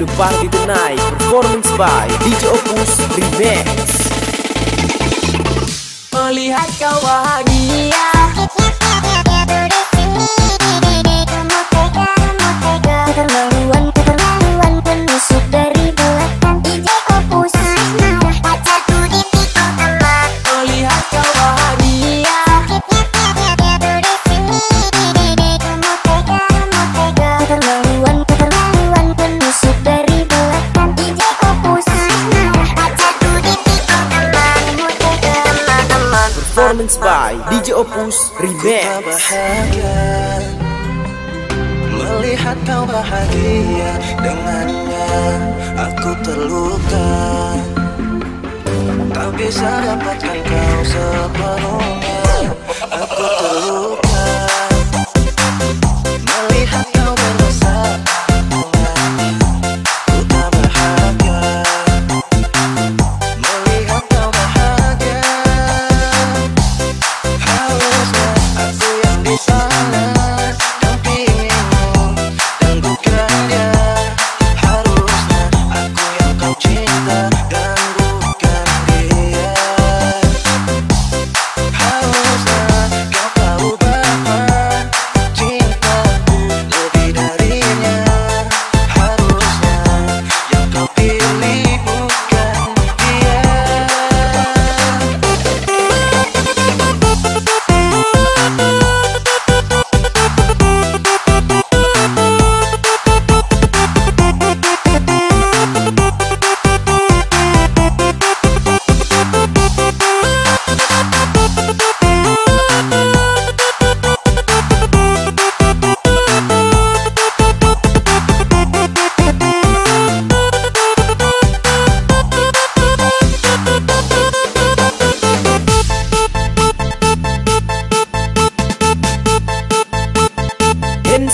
the party tonight Performance by DJ Opus Remix. Melihat kau bahagia. DJ Opus Remix. Melihat kau bahagia dengannya Aku terluka. Tak bisa dapatkan kau sepenuhnya.